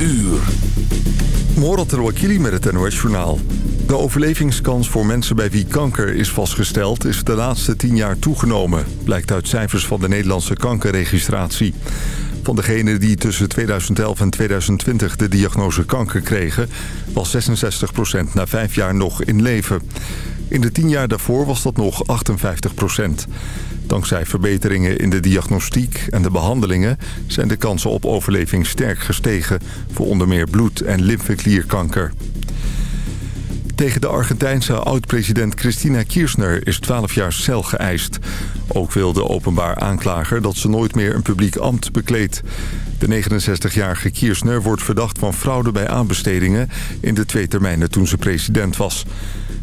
uur. Morat Wakili met het NOS Journaal. De overlevingskans voor mensen bij wie kanker is vastgesteld... is de laatste tien jaar toegenomen, blijkt uit cijfers van de Nederlandse kankerregistratie. Van degenen die tussen 2011 en 2020 de diagnose kanker kregen... was 66% na vijf jaar nog in leven. In de tien jaar daarvoor was dat nog 58 Dankzij verbeteringen in de diagnostiek en de behandelingen... zijn de kansen op overleving sterk gestegen... voor onder meer bloed- en lymfeklierkanker. Tegen de Argentijnse oud-president Cristina Kirchner is 12 jaar cel geëist. Ook wil de openbaar aanklager dat ze nooit meer een publiek ambt bekleedt. De 69-jarige Kirchner wordt verdacht van fraude bij aanbestedingen... in de twee termijnen toen ze president was.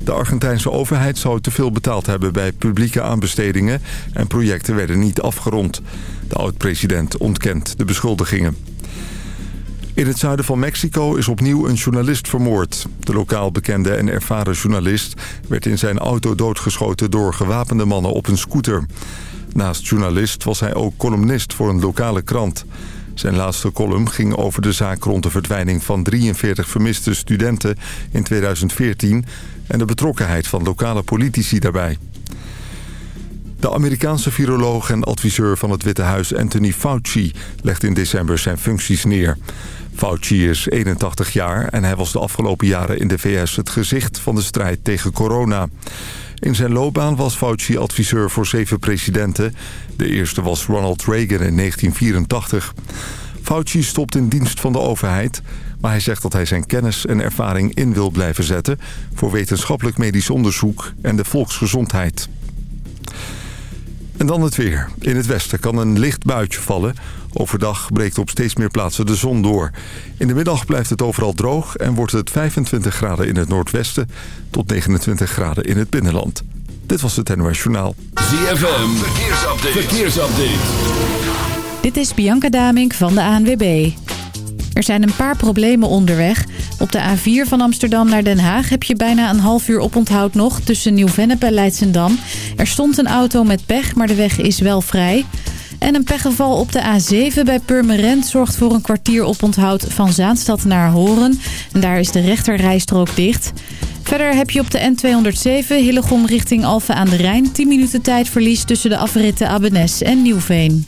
De Argentijnse overheid zou te veel betaald hebben bij publieke aanbestedingen... en projecten werden niet afgerond. De oud-president ontkent de beschuldigingen. In het zuiden van Mexico is opnieuw een journalist vermoord. De lokaal bekende en ervaren journalist werd in zijn auto doodgeschoten door gewapende mannen op een scooter. Naast journalist was hij ook columnist voor een lokale krant. Zijn laatste column ging over de zaak rond de verdwijning van 43 vermiste studenten in 2014 en de betrokkenheid van lokale politici daarbij. De Amerikaanse viroloog en adviseur van het Witte Huis Anthony Fauci legt in december zijn functies neer. Fauci is 81 jaar en hij was de afgelopen jaren in de VS het gezicht van de strijd tegen corona. In zijn loopbaan was Fauci adviseur voor zeven presidenten. De eerste was Ronald Reagan in 1984. Fauci stopt in dienst van de overheid... maar hij zegt dat hij zijn kennis en ervaring in wil blijven zetten... voor wetenschappelijk medisch onderzoek en de volksgezondheid. En dan het weer. In het westen kan een licht buitje vallen. Overdag breekt op steeds meer plaatsen de zon door. In de middag blijft het overal droog en wordt het 25 graden in het noordwesten... tot 29 graden in het binnenland. Dit was het NOS Journaal. ZFM, verkeersupdate. verkeersupdate. Dit is Bianca Damink van de ANWB. Er zijn een paar problemen onderweg. Op de A4 van Amsterdam naar Den Haag heb je bijna een half uur oponthoud nog... tussen Nieuw-Vennep en Leidsendam. Er stond een auto met pech, maar de weg is wel vrij. En een pechgeval op de A7 bij Purmerend zorgt voor een kwartier oponthoud van Zaanstad naar Horen. En daar is de rechterrijstrook dicht. Verder heb je op de N207 Hillegom richting Alphen aan de Rijn... 10 minuten tijdverlies tussen de afritten Abenes en Nieuwveen.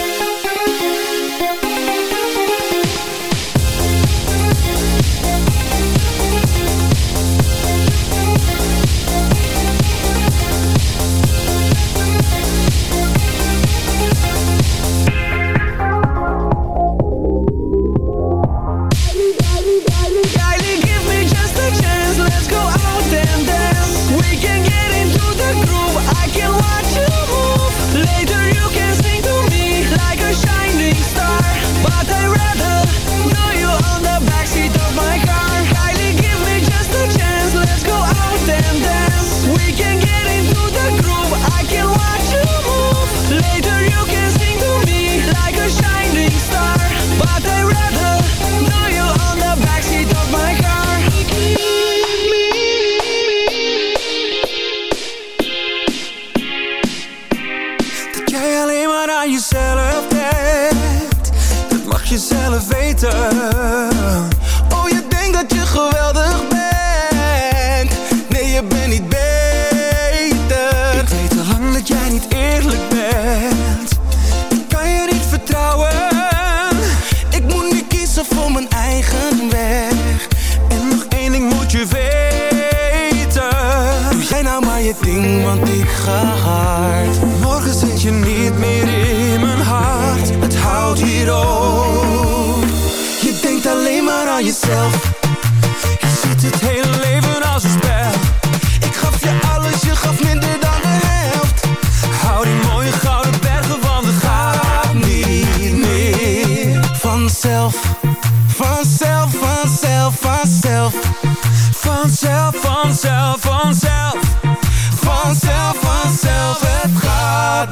Morgen zit je niet meer in mijn hart. Het houdt hier op. Je denkt alleen maar aan jezelf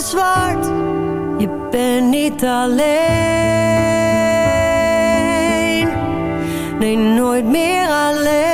zwart. Je bent niet alleen. Nee, nooit meer alleen.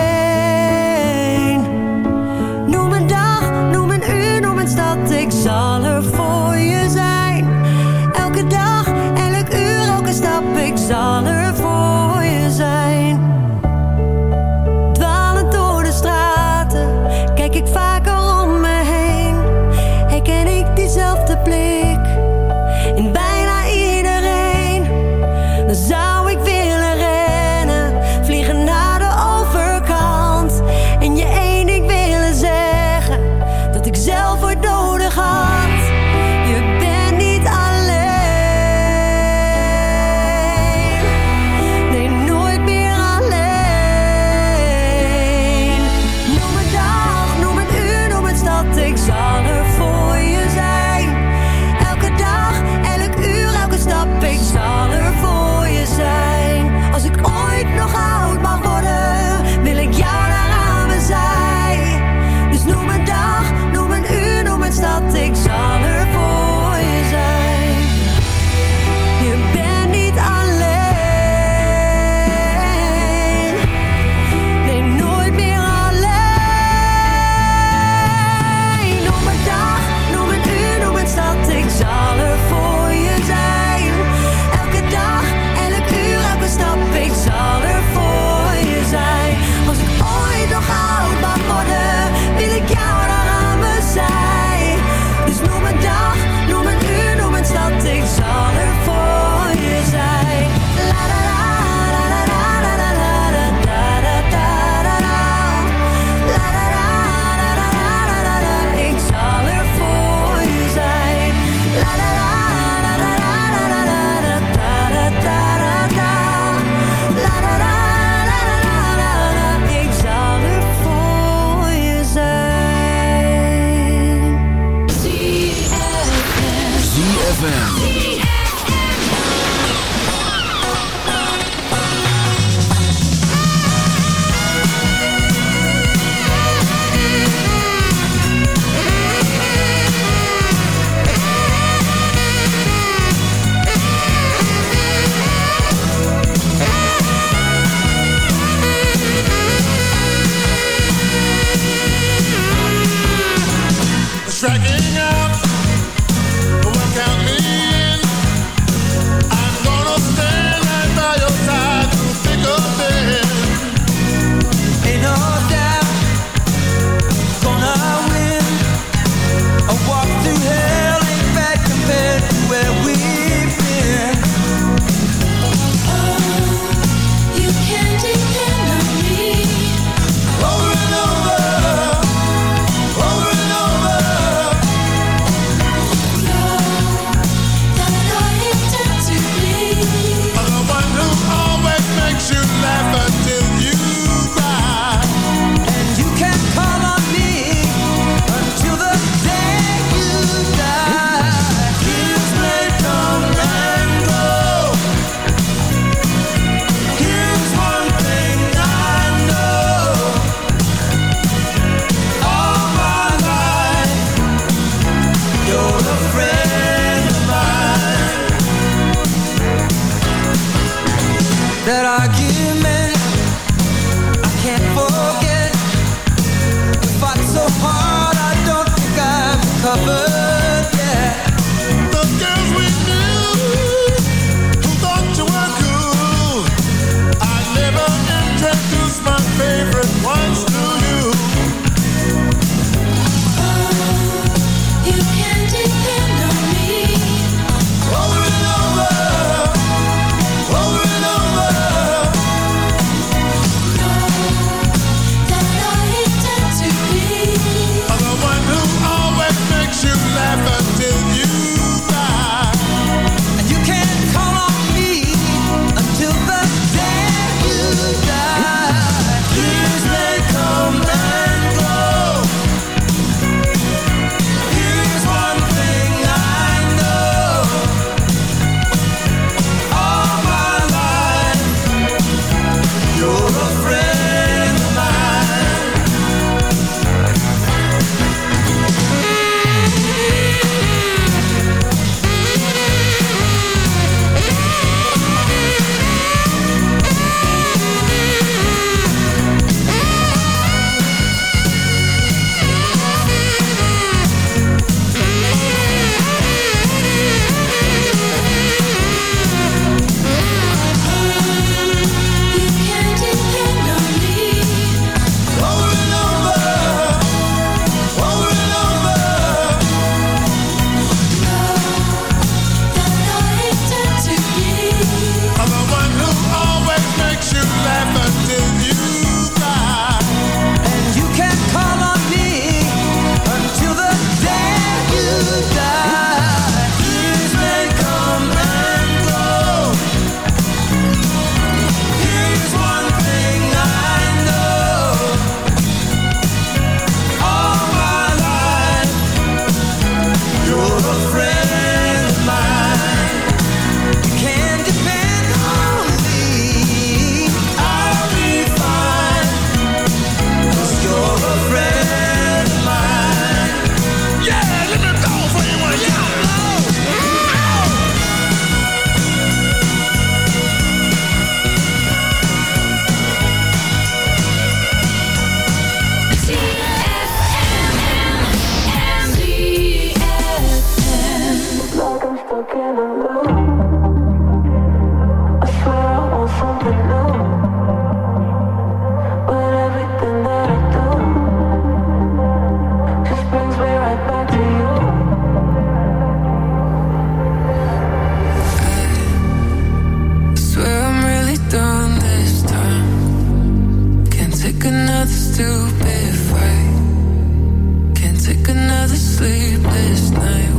stupid fight. Can't take another sleepless night.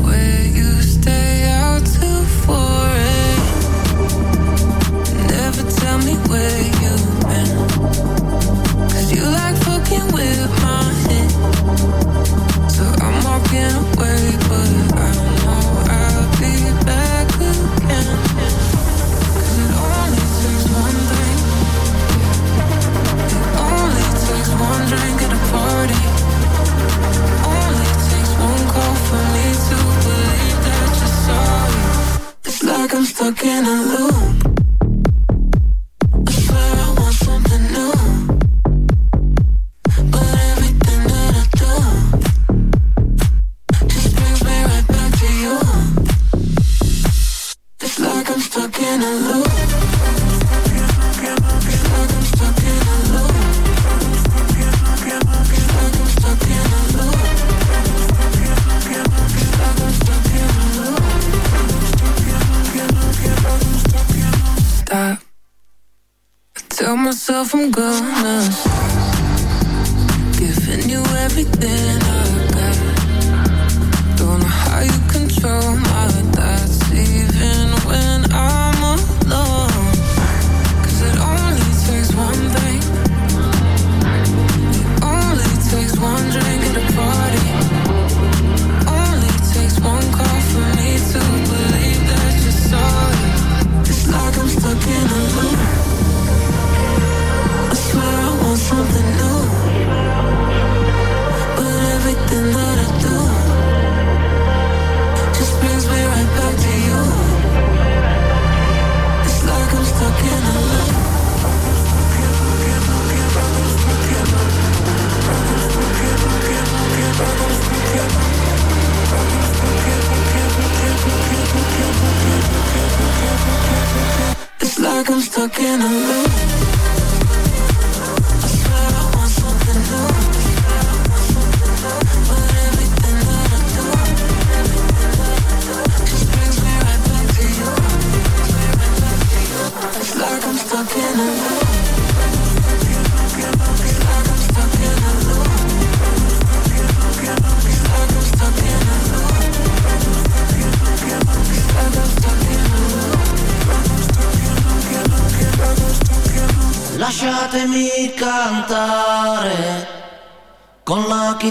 I'm gold. Stuck in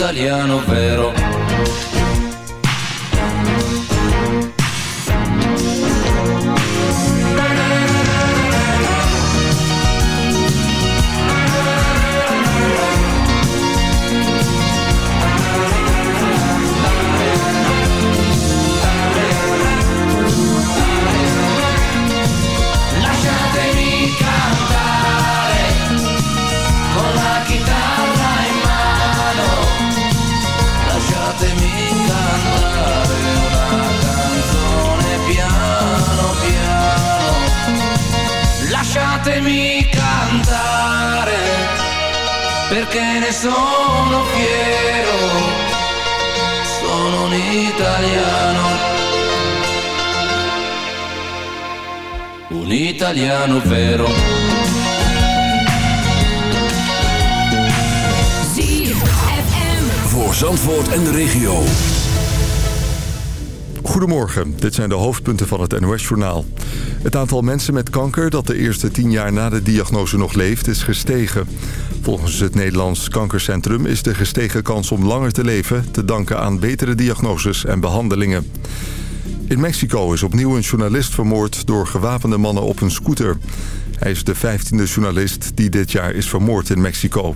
Italiano vero. Italiano vero. ZFM. Voor Zandvoort en de regio. Goedemorgen, dit zijn de hoofdpunten van het NOS-journaal. Het aantal mensen met kanker dat de eerste 10 jaar na de diagnose nog leeft is gestegen. Volgens het Nederlands Kankercentrum is de gestegen kans om langer te leven... te danken aan betere diagnoses en behandelingen. In Mexico is opnieuw een journalist vermoord door gewapende mannen op een scooter. Hij is de 15e journalist die dit jaar is vermoord in Mexico.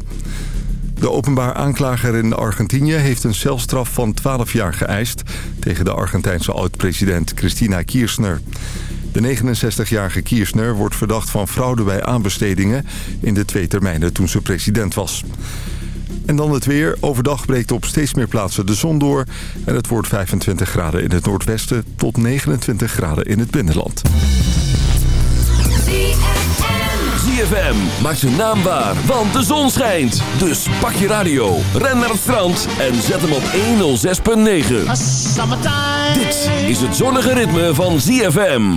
De openbaar aanklager in Argentinië heeft een celstraf van 12 jaar geëist... tegen de Argentijnse oud-president Cristina Kirchner. De 69-jarige Kirchner wordt verdacht van fraude bij aanbestedingen... in de twee termijnen toen ze president was. En dan het weer. Overdag breekt op steeds meer plaatsen de zon door... en het wordt 25 graden in het noordwesten tot 29 graden in het binnenland. ZFM maakt zijn naam waar, want de zon schijnt. Dus pak je radio, ren naar het strand en zet hem op 106.9. Dit is het zonnige ritme van ZFM.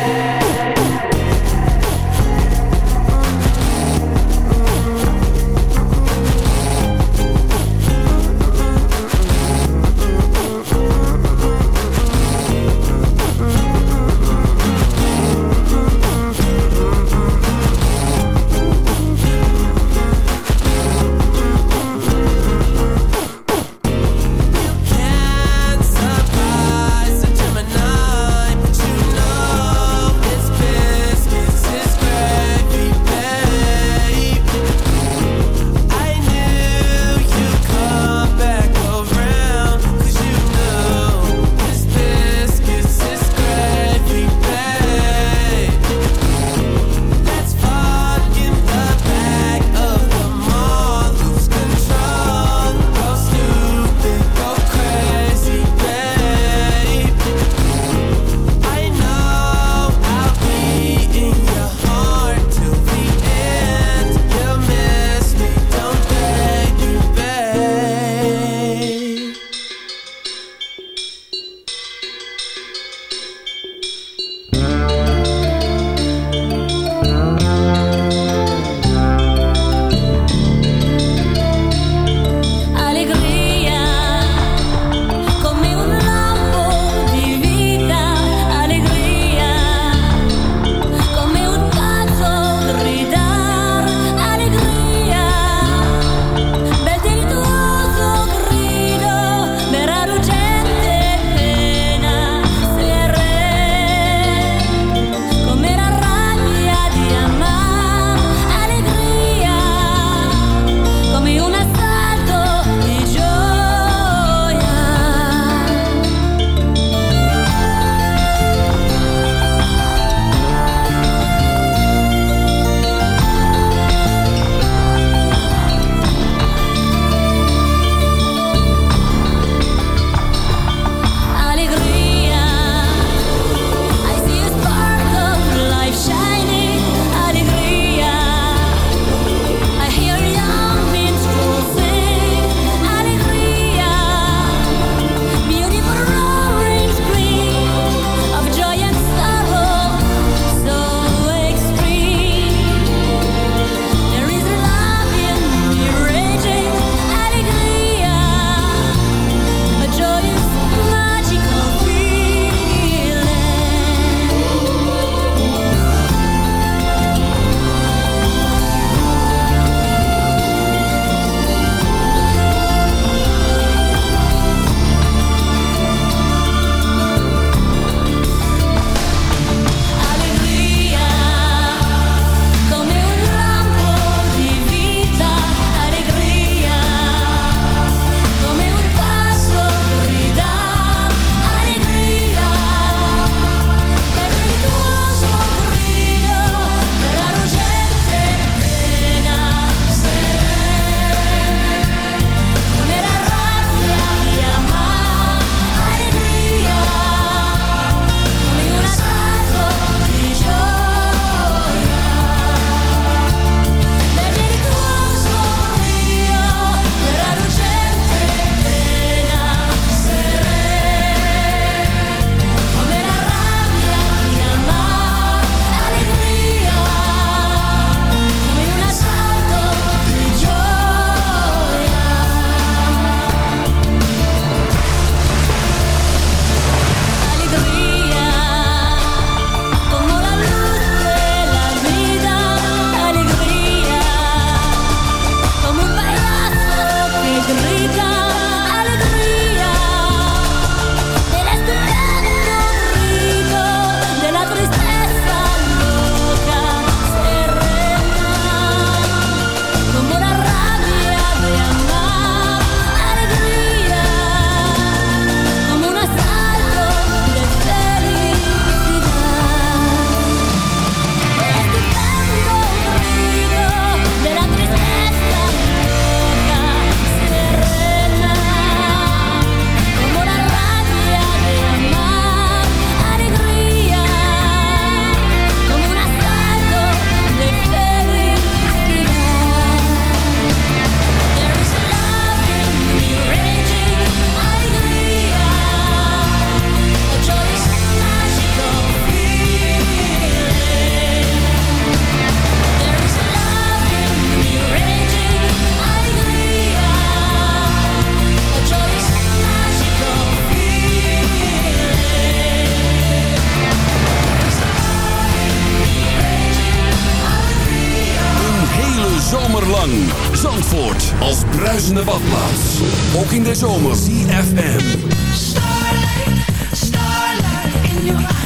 lang. Zandvoort als bruisende badplaats. Ook in de zomer. CFM. Starlight, starlight in your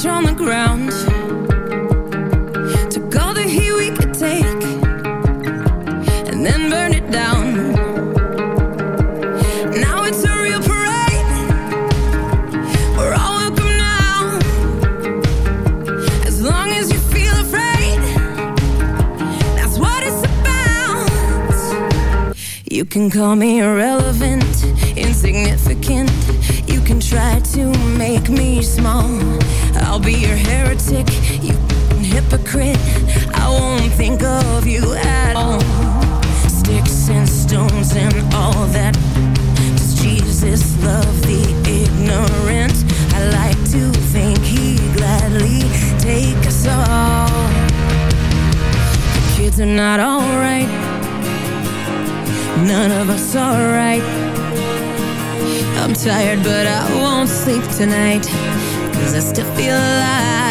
crash on the ground. Took all the heat we could take And then burned it down. Now it's a real parade. We're all welcome now. As long as you feel afraid That's what it's about. You can call me irrelevant Insignificant. You can try to make me small. I'll be your heretic, you hypocrite. I won't think of you at all. Sticks and stones and all that. Does Jesus love the ignorant? I like to think he gladly take us all. The kids are not alright. None of us are right. I'm tired, but I won't sleep tonight cause I still feel alive?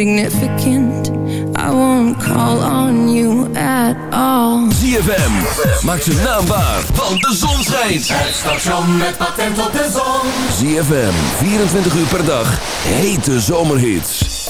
Insignificant. I won't call on you at all. ZFM, maak zijn naam waar, want de zon schijnt. Het station met patent op de zon. ZFM, 24 uur per dag, hete zomerhits.